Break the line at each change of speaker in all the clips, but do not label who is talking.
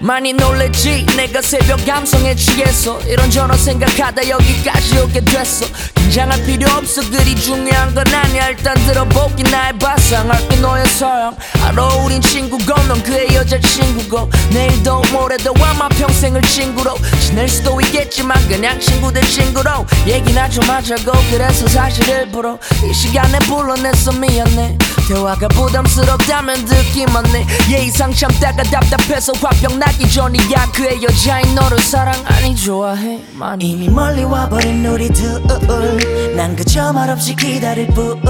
많이 놀랬지? 내가 새벽 감성에 취해서 이런저런 생각하다 여기까지 오게 됐어. 긴장할 필요 없어. 그리 중요한 건 아니야. 일단 들어보기 나의 바상 할게 너의 서양 알아 우린 친구고 넌 그의 여자친구고. 내일도 모레도 아마 평생을 친구로 지낼 수도 있겠지만 그냥 친구들 친구로 얘기나 좀 하자고. 그래서 사실 일부러 이 시간에 불러냈어 미안해 대화가 부담스럽다면 듣기만 해 예의상 참다가 답답해서 화병 나기 전이야. 그의 여자인 너를 사랑 아니 좋아해 많이.
이미 멀리 와버린 우리 둘 난 그저 말없이 기다릴 뿐.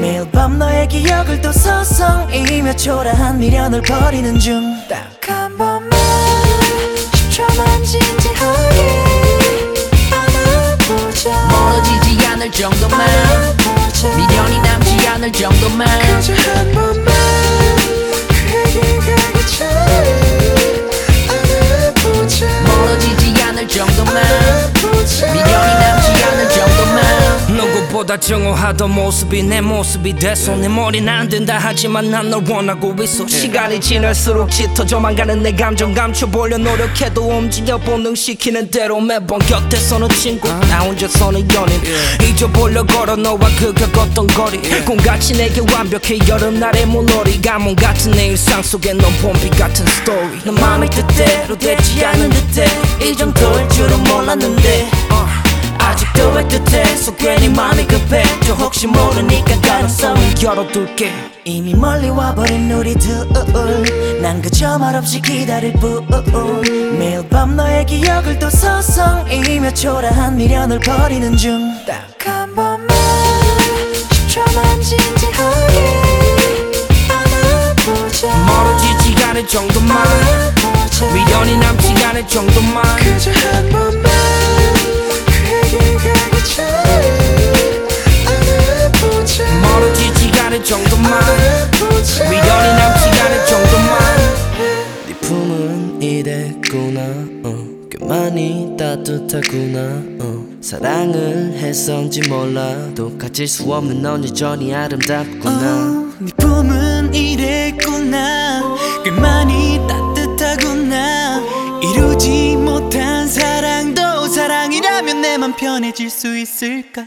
매일 밤 너의 기억을 또 서성이며 초라한 미련을 버리는 중. 딱 한 번만 10초만 진지하게 안아보자
멀어지지 않을 정도만 미련이 남지 않을 정도만.
그저 한 번만. 그 얘기 가기 전
누구보다 정오하던 모습이 내 모습이 돼서 내 머리는 안 된다. 하지만 난 널 원하고 있어. 시간이 지날수록 짙어져만 가는 내 감정 감춰보려 노력해도 움직여 본능시키는 대로 매번 곁에서는 친구. 나 혼자서는 연인. 잊어보려 걸어 너와 그 겪었던 거리. 꿈같이 내게 완벽해 여름날의 물놀이. 가뭄 같은 내 일상 속에 넌 봄비 같은 스토리 넌 마음의 뜻대로 되지 않은 듯해. 이 정도일 줄은 몰랐는데 어. 아직도 애틋해서 괜히 마음이 급해. 저 혹시 모르니까 가능성을 열어둘게.
이미 멀리 와버린 우리 둘난 그저 말없이 기다릴 뿐. 매일 밤 너의 기억을 또 서성이며 초라한 미련을 버리는 중. 딱 한 번만 10초만 진지하게 안아보자.
멀어지지 않을 정도만. 미련이 남지 않을 정도만.
그저 한 번만
정도만. 미련이 남지 않을 정도만. 네 품은 이랬구나. 어. 꽤 많이 따뜻하구나. 어. 사랑을 했었는지 몰라도 가질 수 없는 넌 여전히 아름답구나.
네 품은 이랬구나. 꽤 많이 따뜻하구나. 이루지 못한 사랑도 사랑이라면 내 맘 편해질 수 있을까?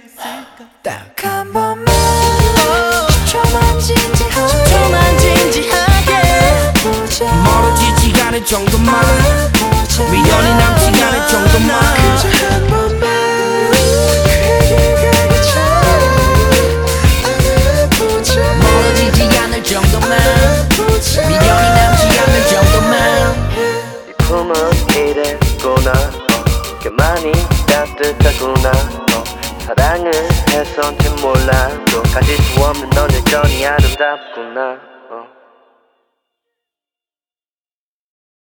딱한 번만
멀어지지 않을 정도만. 미련이 남지 않을 정도만.
멀어지지 않을 정도만. 미련이 남지 않을 정도만.
품은 이랬구나. 어, 꽤 많이 따뜻하구나. 어, 사랑을 했었는지 몰라도 가질 수 없는 넌 여전히 아름답구나